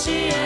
See.